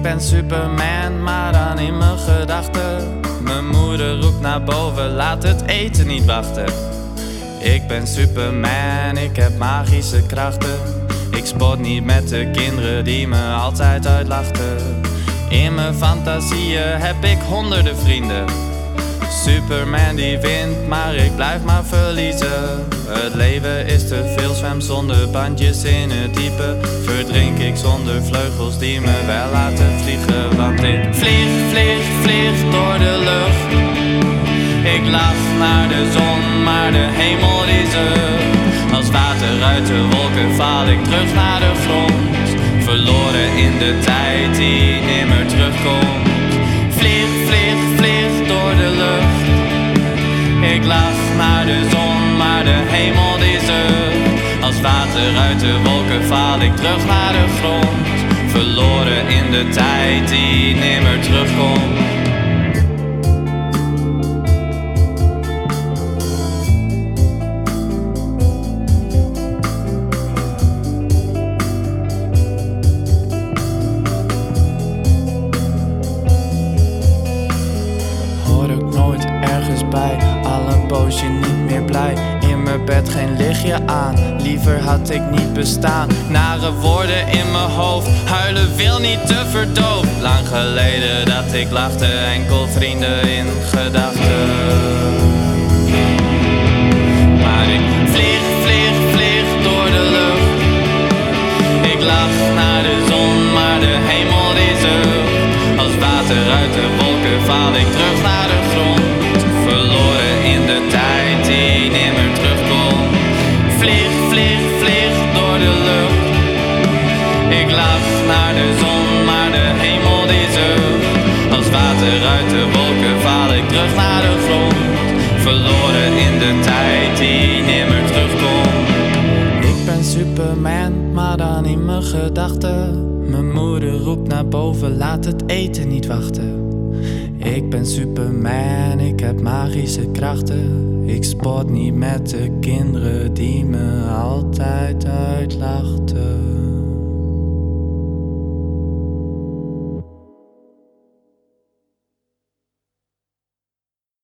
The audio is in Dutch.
Ik ben Superman, maar dan in mijn gedachten. Mijn moeder roept naar boven, laat het eten niet wachten. Ik ben Superman, ik heb magische krachten. Ik spot niet met de kinderen die me altijd uitlachten. In mijn fantasieën heb ik honderden vrienden. Superman die wint, maar ik blijf maar verliezen. Het leven is te veel, zwem zonder bandjes in het diepe. Verdrink ik zonder vleugels die me wel laten vliegen. Want ik vlieg, vlieg, vlieg door de lucht. Ik lach naar de zon, maar de hemel die zucht. Als water uit de wolken val ik terug naar de grond. Verloren in de tijd die Ik lach naar de zon, maar de hemel zucht. Als water uit de wolken val ik terug naar de grond. Verloren in de tijd die nimmer terugkomt. Hoor bed geen lichtje aan, liever had ik niet bestaan. Nare woorden in mijn hoofd, huilen wil niet te verdoofd. Lang geleden dat ik lachte, enkel vrienden in gedachten. Maar ik vlieg, vlieg, vlieg door de lucht. Ik lach naar de zon, maar de hemel die zucht. Als water uit de wolken val ik terug naar de Vlieg, vlieg, vlieg door de lucht. Ik lach naar de zon, maar de hemel die zucht. Als water uit de wolken val ik terug naar de grond. Verloren in de tijd die nimmer terugkomt. Ik ben Superman, maar dan in mijn gedachten. Mijn moeder roept naar boven, laat het eten niet wachten. Ik ben Superman, ik heb magische krachten. Ik spot niet met de kinderen die me altijd uitlachten.